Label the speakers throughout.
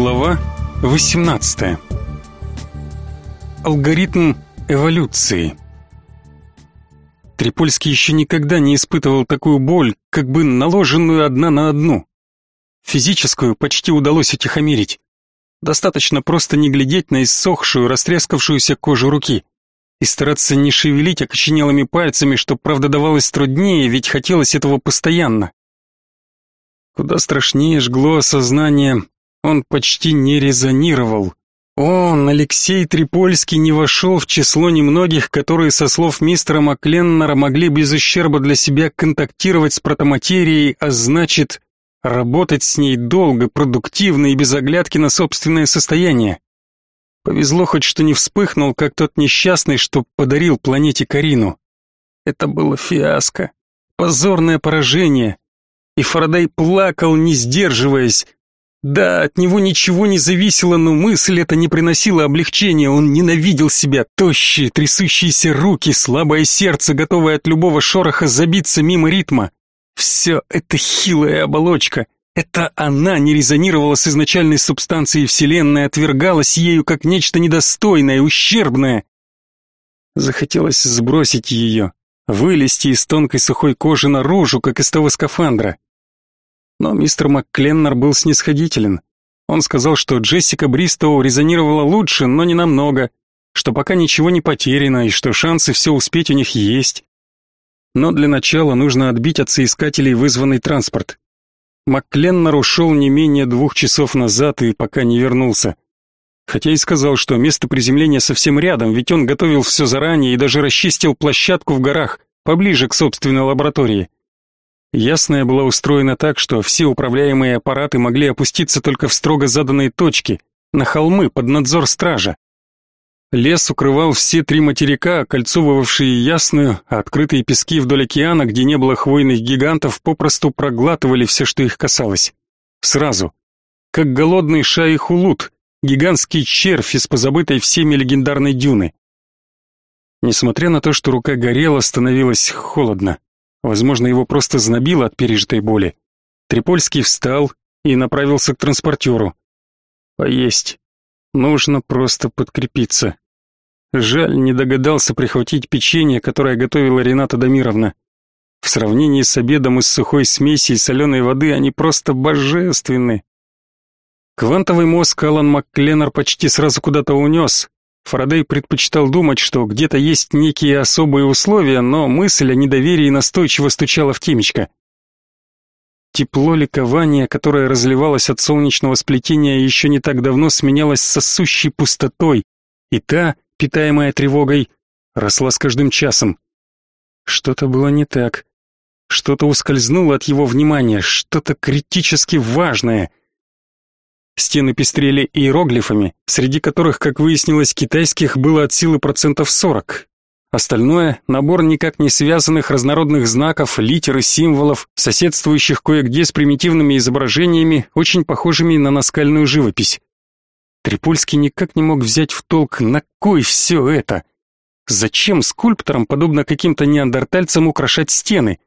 Speaker 1: Глава 18. Алгоритм эволюции. Трипольский еще никогда не испытывал такую боль, как бы наложенную одна на одну. Физическую почти удалось утихомирить. Достаточно просто не глядеть на иссохшую, растрескавшуюся кожу руки и стараться не шевелить окоченелыми пальцами, что, правда, давалось труднее, ведь хотелось этого постоянно. Куда страшнее жгло осознание, он почти не резонировал. Он, Алексей Трипольский, не вошел в число немногих, которые, со слов мистера Макленнера, могли без ущерба для себя контактировать с протоматерией, а значит, работать с ней долго, продуктивно и без оглядки на собственное состояние. Повезло хоть, что не вспыхнул, как тот несчастный, что подарил планете Карину. Это было фиаско, позорное поражение, и Фарадей плакал, не сдерживаясь. Да, от него ничего не зависело, но мысль эта не приносила облегчения. Он ненавидел себя, тощие, трясущиеся руки, слабое сердце, готовое от любого шороха забиться мимо ритма. Все это хилая оболочка. Это она не резонировала с изначальной субстанцией Вселенной, отвергалась ею как нечто недостойное, ущербное. Захотелось сбросить ее, вылезти из тонкой сухой кожи наружу, как из того скафандра. Но мистер МакКленнер был снисходителен. Он сказал, что Джессика Бристоу резонировала лучше, но не намного, что пока ничего не потеряно и что шансы все успеть у них есть. Но для начала нужно отбить от соискателей вызванный транспорт. МакКленнер ушел не менее двух часов назад и пока не вернулся. Хотя и сказал, что место приземления совсем рядом, ведь он готовил все заранее и даже расчистил площадку в горах, поближе к собственной лаборатории. Ясная была устроена так, что все управляемые аппараты могли опуститься только в строго заданные точки, на холмы под надзор стража. Лес укрывал все три материка, окольцовывавшие Ясную, а открытые пески вдоль океана, где не было хвойных гигантов, попросту проглатывали все, что их касалось. Сразу. Как голодный шайхулут, гигантский червь из позабытой всеми легендарной дюны. Несмотря на то, что рука горела, становилось холодно. Возможно, его просто знобило от пережитой боли. Трипольский встал и направился к транспортеру. Поесть. Нужно просто подкрепиться. Жаль, не догадался прихватить печенье, которое готовила Рената Дамировна. В сравнении с обедом из сухой смеси и соленой воды они просто божественны. Квантовый мозг Алан МакКленнер почти сразу куда-то унес, Фарадей предпочитал думать, что где-то есть некие особые условия, но мысль о недоверии настойчиво стучала в темечко. Тепло ликования, которое разливалось от солнечного сплетения, еще не так давно сменялось сосущей пустотой, и та, питаемая тревогой, росла с каждым часом. Что-то было не так. Что-то ускользнуло от его внимания, что-то критически важное. Стены пестрели иероглифами, среди которых, как выяснилось, китайских было от силы процентов 40. Остальное — набор никак не связанных разнородных знаков, литер и символов, соседствующих кое-где с примитивными изображениями, очень похожими на наскальную живопись. Трипольский никак не мог взять в толк, на кой все это? Зачем скульпторам, подобно каким-то неандертальцам, украшать стены?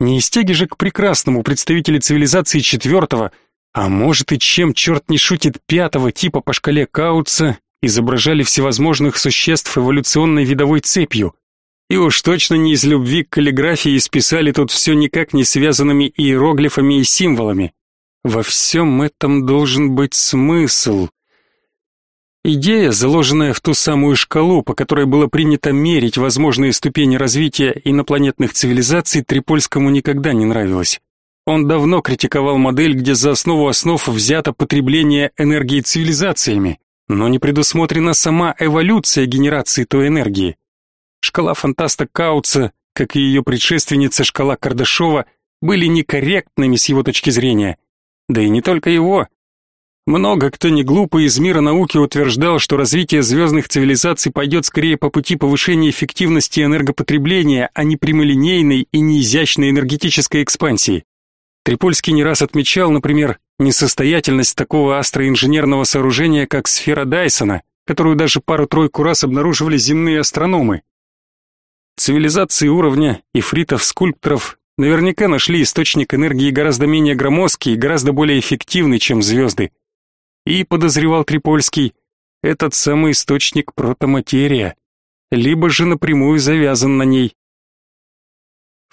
Speaker 1: Не из тяги же к прекрасному представителю цивилизации четвертого — а может и чем черт не шутит пятого типа по шкале Каутса изображали всевозможных существ эволюционной видовой цепью. И уж точно не из любви к каллиграфии исписали тут все никак не связанными иероглифами и символами. Во всем этом должен быть смысл. Идея, заложенная в ту самую шкалу, по которой было принято мерить возможные ступени развития инопланетных цивилизаций, Трипольскому никогда не нравилась. Он давно критиковал модель, где за основу основ взято потребление энергии цивилизациями, но не предусмотрена сама эволюция генерации той энергии. Шкала фантаста Кауца, как и ее предшественница шкала Кардашова, были некорректными с его точки зрения. Да и не только его. Много кто не глупый из мира науки утверждал, что развитие звездных цивилизаций пойдет скорее по пути повышения эффективности энергопотребления, а не прямолинейной и неизящной энергетической экспансии. Трипольский не раз отмечал, например, несостоятельность такого астроинженерного сооружения, как сфера Дайсона, которую даже пару-тройку раз обнаруживали земные астрономы. Цивилизации уровня ифритов-скульпторов наверняка нашли источник энергии гораздо менее громоздкий и гораздо более эффективный, чем звезды. И, подозревал Трипольский, этот самый источник протоматерия, либо же напрямую завязан на ней.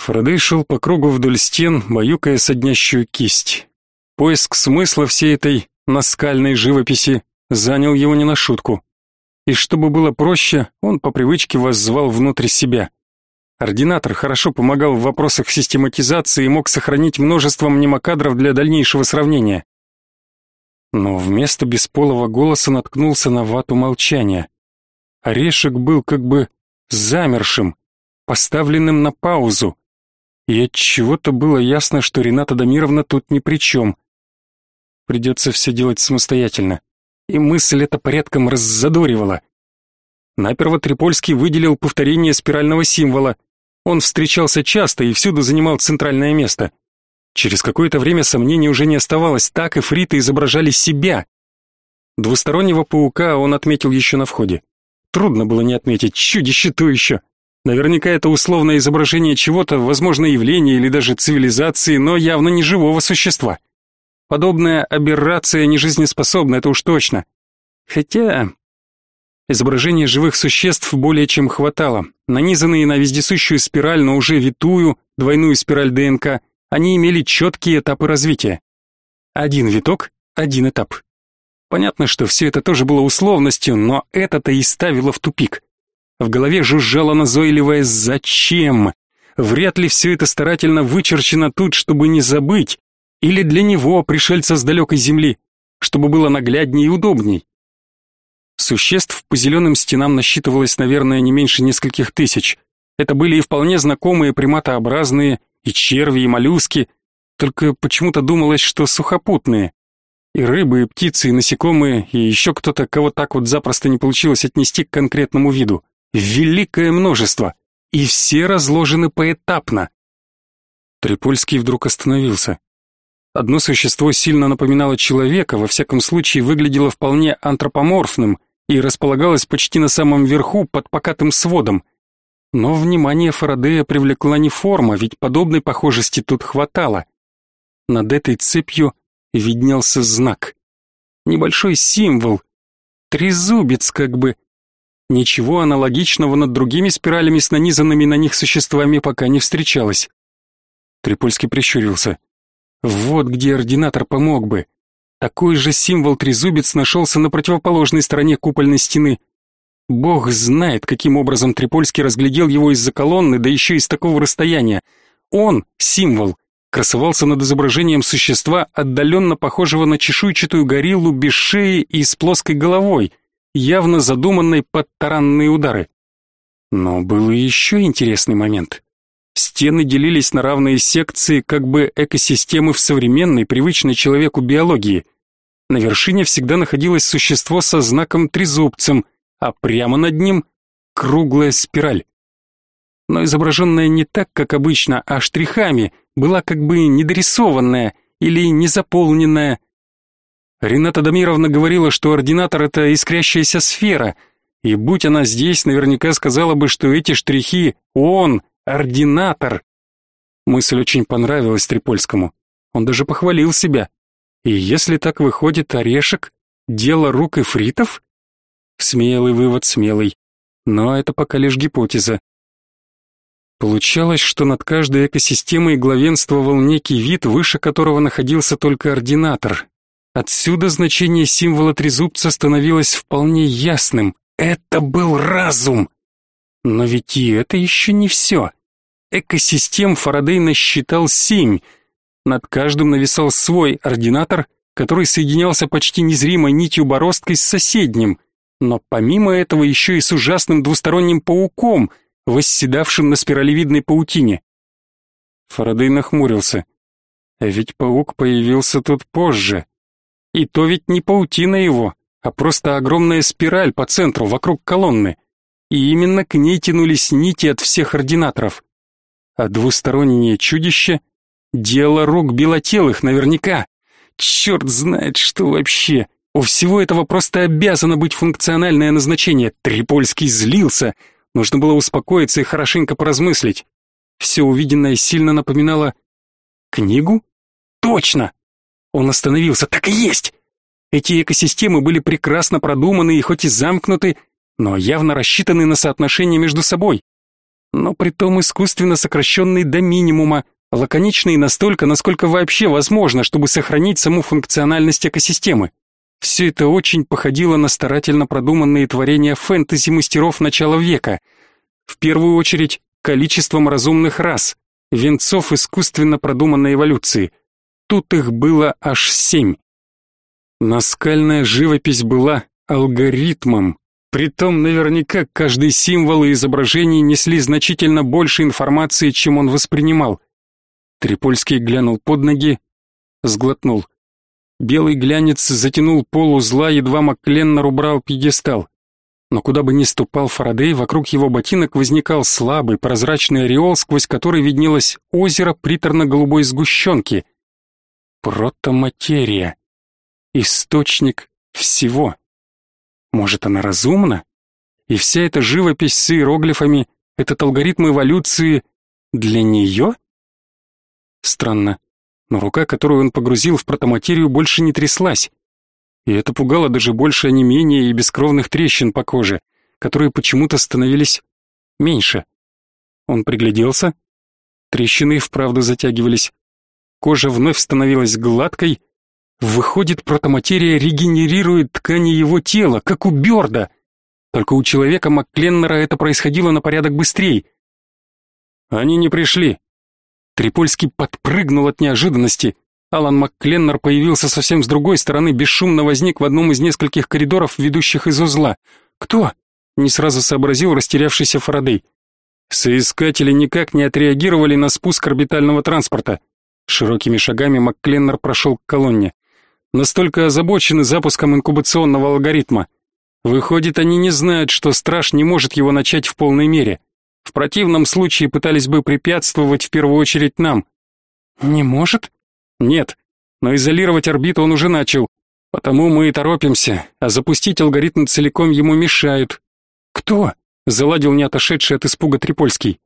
Speaker 1: Фарадей шел по кругу вдоль стен, баюкая соднящую кисть. Поиск смысла всей этой наскальной живописи занял его не на шутку. И чтобы было проще, он по привычке воззвал внутрь себя. Ординатор хорошо помогал в вопросах систематизации и мог сохранить множество мнемокадров для дальнейшего сравнения. Но вместо бесполого голоса наткнулся на вату молчания. Орешек был как бы замершим, поставленным на паузу. И от чего-то было ясно, что Рената Дамировна тут ни при чем. Придется все делать самостоятельно. И мысль эта порядком раззадоривала. Наперво Трипольский выделил повторение спирального символа. Он встречался часто и всюду занимал центральное место. Через какое-то время сомнений уже не оставалось, так и фриты изображали себя. Двустороннего паука он отметил еще на входе. Трудно было не отметить, чудище то еще. Наверняка это условное изображение чего-то, возможно, явления или даже цивилизации, но явно не живого существа. Подобная аберрация не жизнеспособна, это уж точно. Хотя изображения живых существ более чем хватало. Нанизанные на вездесущую спираль, но уже витую, двойную спираль ДНК, они имели четкие этапы развития. Один виток, один этап. Понятно, что все это тоже было условностью, но это-то и ставило в тупик. В голове жужжало назойливое «Зачем?». Вряд ли все это старательно вычерчено тут, чтобы не забыть, или для него, пришельца с далекой земли, чтобы было нагляднее и удобней. Существ по зеленым стенам насчитывалось, наверное, не меньше нескольких тысяч. Это были и вполне знакомые приматообразные, и черви, и моллюски, только почему-то думалось, что сухопутные. И рыбы, и птицы, и насекомые, и еще кто-то, кого так вот запросто не получилось отнести к конкретному виду. Великое множество, и все разложены поэтапно. Трипольский вдруг остановился. Одно существо сильно напоминало человека, во всяком случае выглядело вполне антропоморфным и располагалось почти на самом верху под покатым сводом. Но внимание Фарадея привлекла не форма, ведь подобной похожести тут хватало. Над этой цепью виднелся знак. Небольшой символ. Трезубец как бы, Ничего аналогичного над другими спиралями с нанизанными на них существами пока не встречалось. Трипольский прищурился. Вот где ординатор помог бы. Такой же символ трезубец нашелся на противоположной стороне купольной стены. Бог знает, каким образом Трипольский разглядел его из-за колонны, да еще из такого расстояния. Он, символ, красовался над изображением существа, отдаленно похожего на чешуйчатую гориллу без шеи и с плоской головой явно задуманной под таранные удары. Но был и еще интересный момент. Стены делились на равные секции, как бы экосистемы в современной, привычной человеку биологии. На вершине всегда находилось существо со знаком трезубцем, а прямо над ним круглая спираль. Но изображенная не так, как обычно, а штрихами, была как бы недорисованная или незаполненная, Рената Дамировна говорила, что ординатор — это искрящаяся сфера, и будь она здесь, наверняка сказала бы, что эти штрихи — он, ординатор. Мысль очень понравилась Трипольскому. Он даже похвалил себя. И если так выходит орешек, дело рук и фритов? Смелый вывод, смелый. Но это пока лишь гипотеза. Получалось, что над каждой экосистемой главенствовал некий вид, выше которого находился только ординатор, Отсюда значение символа трезубца становилось вполне ясным. Это был разум. Но ведь и это еще не все. Экосистем Фарадей насчитал семь. Над каждым нависал свой ординатор, который соединялся почти незримой нитью бороздкой с соседним, но помимо этого еще и с ужасным двусторонним пауком, восседавшим на спиралевидной паутине. Фарадей нахмурился. А ведь паук появился тут позже. И то ведь не паутина его, а просто огромная спираль по центру, вокруг колонны. И именно к ней тянулись нити от всех ординаторов. А двустороннее чудище — дело рук белотелых наверняка. Черт знает, что вообще. У всего этого просто обязано быть функциональное назначение. Трипольский злился. Нужно было успокоиться и хорошенько поразмыслить. Все увиденное сильно напоминало... Книгу? Точно! Он остановился. Так и есть! Эти экосистемы были прекрасно продуманы и хоть и замкнуты, но явно рассчитаны на соотношение между собой. Но притом искусственно сокращенные до минимума, лаконичные настолько, насколько вообще возможно, чтобы сохранить саму функциональность экосистемы. Все это очень походило на старательно продуманные творения фэнтези мастеров начала века. В первую очередь, количеством разумных рас, венцов искусственно продуманной эволюции. Тут их было аж семь. Наскальная живопись была алгоритмом, притом наверняка каждый символ и изображение несли значительно больше информации, чем он воспринимал. Трипольский глянул под ноги, сглотнул. Белый глянец затянул пол узла, едва Маккленнер убрал пьедестал. Но куда бы ни ступал Фарадей, вокруг его ботинок возникал слабый прозрачный ореол, сквозь который виднелось озеро приторно-голубой сгущенки. Протоматерия. Источник всего. Может, она разумна? И вся эта живопись с иероглифами, этот алгоритм эволюции для нее? Странно но рука, которую он погрузил в протоматерию, больше не тряслась. И это пугало даже больше онемения и бескровных трещин по коже, которые почему-то становились меньше. Он пригляделся. Трещины вправду затягивались. Кожа вновь становилась гладкой. Выходит, протоматерия регенерирует ткани его тела, как у Бёрда. Только у человека Маккленнера это происходило на порядок быстрее. Они не пришли, Трипольский подпрыгнул от неожиданности. Алан Маккленнер появился совсем с другой стороны, бесшумно возник в одном из нескольких коридоров, ведущих из узла. «Кто?» — не сразу сообразил растерявшийся Фарадей. Соискатели никак не отреагировали на спуск орбитального транспорта. Широкими шагами Маккленнер прошел к колонне. Настолько озабочены запуском инкубационного алгоритма. Выходит, они не знают, что страж не может его начать в полной мере. В противном случае пытались бы препятствовать в первую очередь нам. Не может? Нет. Но изолировать орбиту он уже начал. Потому мы и торопимся, а запустить алгоритм целиком ему мешают. Кто? Заладил не отошедший от испуга Трипольский.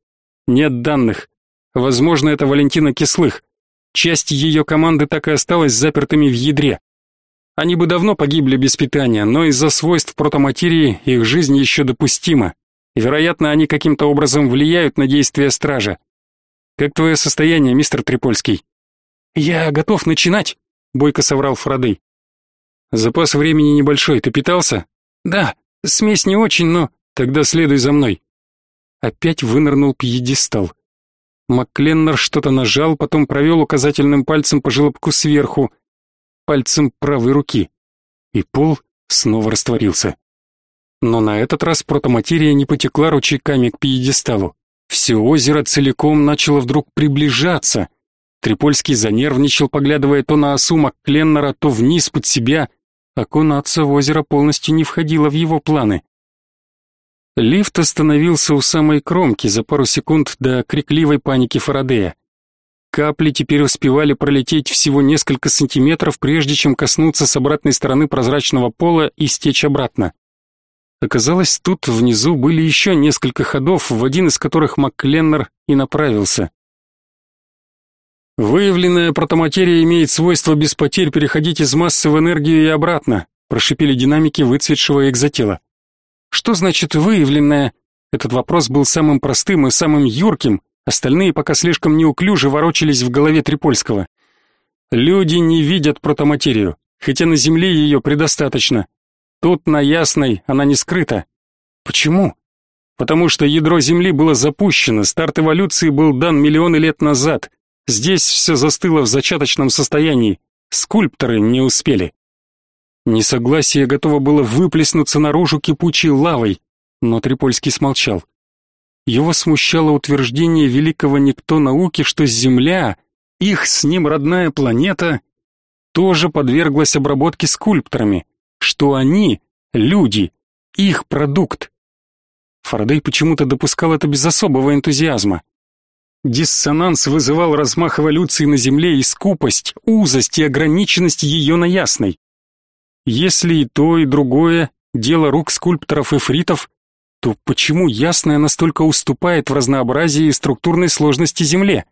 Speaker 1: Нет данных. Возможно, это Валентина Кислых. Часть ее команды так и осталась запертыми в ядре. Они бы давно погибли без питания, но из-за свойств протоматерии их жизнь еще допустима. Вероятно, они каким-то образом влияют на действия стража. Как твое состояние, мистер Трипольский? Я готов начинать, бойко соврал Фрадей. Запас времени небольшой, ты питался? Да, смесь не очень, но тогда следуй за мной. Опять вынырнул пьедестал. Маккленнер что-то нажал, потом провел указательным пальцем по желобку сверху, пальцем правой руки, и пол снова растворился. Но на этот раз протоматерия не потекла ручейками к пьедесталу. Все озеро целиком начало вдруг приближаться. Трипольский занервничал, поглядывая то на осу Маккленнера, то вниз под себя. Окунаться в озеро полностью не входило в его планы. Лифт остановился у самой кромки за пару секунд до крикливой паники Фарадея. Капли теперь успевали пролететь всего несколько сантиметров, прежде чем коснуться с обратной стороны прозрачного пола и стечь обратно. Оказалось, тут внизу были еще несколько ходов, в один из которых МакКленнер и направился. Выявленная протоматерия имеет свойство без потерь переходить из массы в энергию и обратно, прошипели динамики выцветшего экзотела. Что значит выявленная? Этот вопрос был самым простым и самым юрким, остальные пока слишком неуклюже ворочались в голове Трипольского. Люди не видят протоматерию, хотя на Земле ее предостаточно. Тут на Ясной она не скрыта. Почему? Потому что ядро Земли было запущено, старт эволюции был дан миллионы лет назад. Здесь все застыло в зачаточном состоянии. Скульпторы не успели. Несогласие готово было выплеснуться наружу кипучей лавой, но Трипольский смолчал. Его смущало утверждение великого никто науки, что Земля, их с ним родная планета, тоже подверглась обработке скульпторами что они — люди, их продукт. Фарадей почему-то допускал это без особого энтузиазма. Диссонанс вызывал размах эволюции на Земле и скупость, узость и ограниченность ее на ясной. Если и то, и другое — дело рук скульпторов и фритов, то почему ясная настолько уступает в разнообразии и структурной сложности Земле?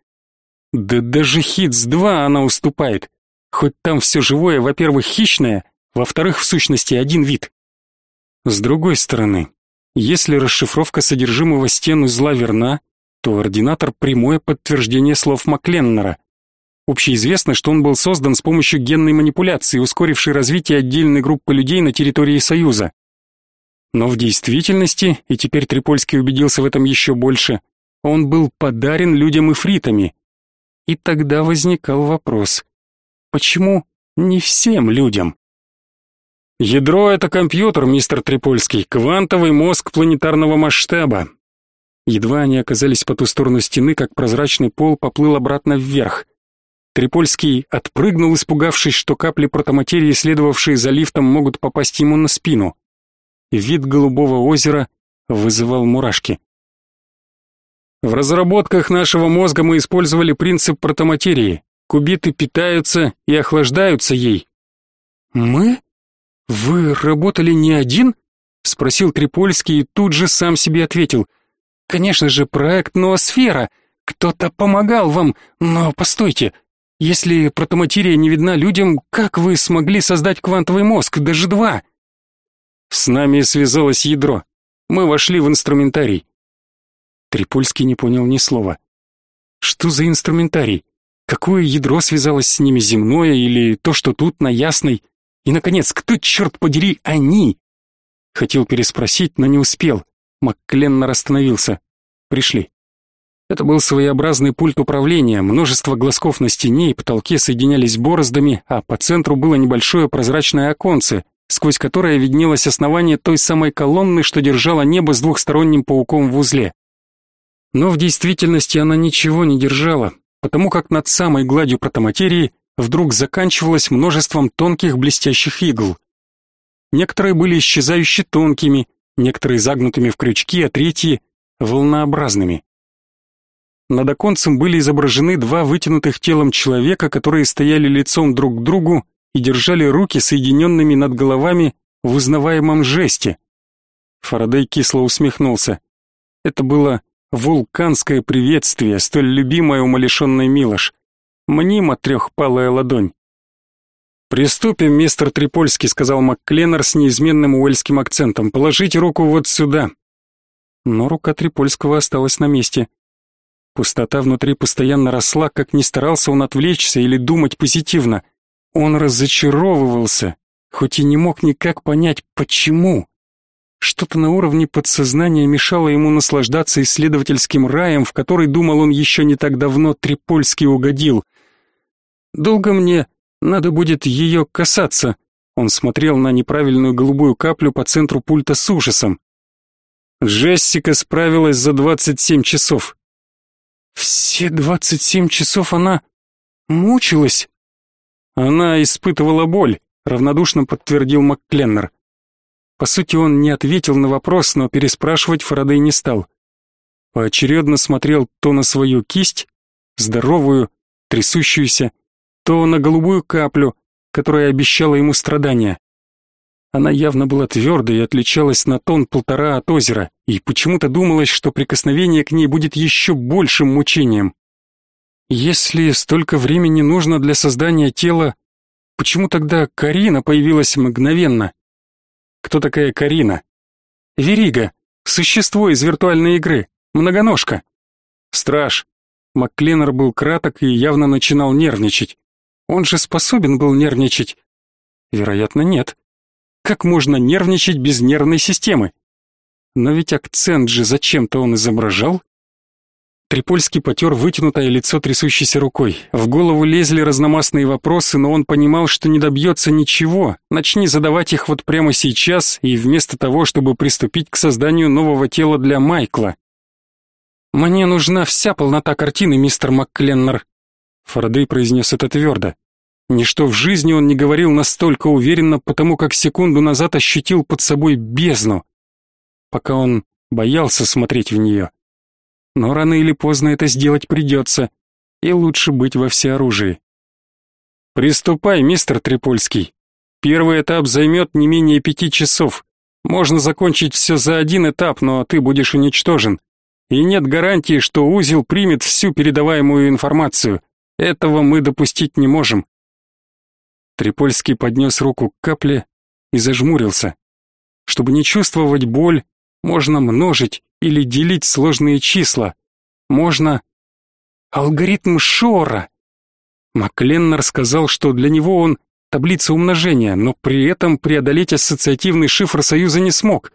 Speaker 1: Да даже Хитс-2 она уступает. Хоть там все живое, во-первых, хищное, Во-вторых, в сущности, один вид. С другой стороны, если расшифровка содержимого стен узла верна, то ординатор — прямое подтверждение слов Макленнера. Общеизвестно, что он был создан с помощью генной манипуляции, ускорившей развитие отдельной группы людей на территории Союза. Но в действительности, и теперь Трипольский убедился в этом еще больше, он был подарен людям эфритами. И тогда возникал вопрос, почему не всем людям? Ядро — это компьютер, мистер Трипольский, квантовый мозг планетарного масштаба. Едва они оказались по ту сторону стены, как прозрачный пол поплыл обратно вверх. Трипольский отпрыгнул, испугавшись, что капли протоматерии, следовавшие за лифтом, могут попасть ему на спину. Вид голубого озера вызывал мурашки. В разработках нашего мозга мы использовали принцип протоматерии. Кубиты питаются и охлаждаются ей. Мы? «Вы работали не один?» — спросил Трипольский и тут же сам себе ответил. «Конечно же, проект Ноосфера. Кто-то помогал вам, но постойте. Если протоматерия не видна людям, как вы смогли создать квантовый мозг, даже два?» «С нами связалось ядро. Мы вошли в инструментарий». Трипольский не понял ни слова. «Что за инструментарий? Какое ядро связалось с ними, земное или то, что тут, на Ясной?» И, наконец, кто, черт подери, они? Хотел переспросить, но не успел. Маккленнер остановился. Пришли. Это был своеобразный пульт управления, множество глазков на стене и потолке соединялись бороздами, а по центру было небольшое прозрачное оконце, сквозь которое виднелось основание той самой колонны, что держала небо с двухсторонним пауком в узле. Но в действительности она ничего не держала, потому как над самой гладью протоматерии вдруг заканчивалось множеством тонких блестящих игл. Некоторые были исчезающе тонкими, некоторые загнутыми в крючки, а третьи — волнообразными. Над оконцем были изображены два вытянутых телом человека, которые стояли лицом друг к другу и держали руки соединенными над головами в узнаваемом жесте. Фарадей кисло усмехнулся. Это было вулканское приветствие, столь любимое умалишенной Милош мнимо трехпалая ладонь. «Приступим, мистер Трипольский», — сказал МакКленнер с неизменным уэльским акцентом. «Положите руку вот сюда». Но рука Трипольского осталась на месте. Пустота внутри постоянно росла, как ни старался он отвлечься или думать позитивно. Он разочаровывался, хоть и не мог никак понять, почему. Что-то на уровне подсознания мешало ему наслаждаться исследовательским раем, в который, думал он, еще не так давно Трипольский угодил. Долго мне надо будет ее касаться. Он смотрел на неправильную голубую каплю по центру пульта с ужасом. Джессика справилась за двадцать семь часов. Все двадцать семь часов она мучилась. Она испытывала боль, равнодушно подтвердил МакКленнер. По сути, он не ответил на вопрос, но переспрашивать Фарадей не стал. Поочередно смотрел то на свою кисть, здоровую, трясущуюся, то на голубую каплю, которая обещала ему страдания. Она явно была твердой и отличалась на тон полтора от озера, и почему-то думалось, что прикосновение к ней будет еще большим мучением. Если столько времени нужно для создания тела, почему тогда Карина появилась мгновенно? Кто такая Карина? Верига, существо из виртуальной игры, многоножка. Страж. Маккленнер был краток и явно начинал нервничать. Он же способен был нервничать? Вероятно, нет. Как можно нервничать без нервной системы? Но ведь акцент же зачем-то он изображал. Трипольский потер вытянутое лицо трясущейся рукой. В голову лезли разномастные вопросы, но он понимал, что не добьется ничего. Начни задавать их вот прямо сейчас, и вместо того, чтобы приступить к созданию нового тела для Майкла. «Мне нужна вся полнота картины, мистер МакКленнер», Фарадей произнес это твердо. Ничто в жизни он не говорил настолько уверенно, потому как секунду назад ощутил под собой бездну, пока он боялся смотреть в нее. Но рано или поздно это сделать придется, и лучше быть во всеоружии. «Приступай, мистер Трипольский. Первый этап займет не менее пяти часов. Можно закончить все за один этап, но ты будешь уничтожен. И нет гарантии, что узел примет всю передаваемую информацию. Этого мы допустить не можем. Трипольский поднес руку к капле и зажмурился. Чтобы не чувствовать боль, можно множить или делить сложные числа. Можно... Алгоритм Шора! Макленнер сказал, что для него он таблица умножения, но при этом преодолеть ассоциативный шифр Союза не смог.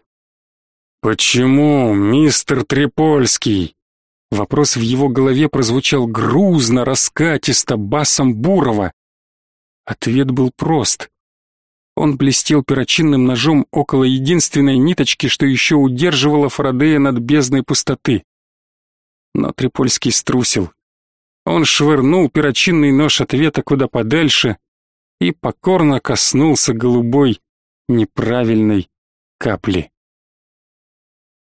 Speaker 1: «Почему, мистер Трипольский?» Вопрос в его голове прозвучал грузно, раскатисто, басом Бурова. Ответ был прост. Он блестел перочинным ножом около единственной ниточки, что еще удерживала Фарадея над бездной пустоты. Но Трипольский струсил. Он швырнул перочинный нож ответа куда подальше и покорно коснулся голубой неправильной капли.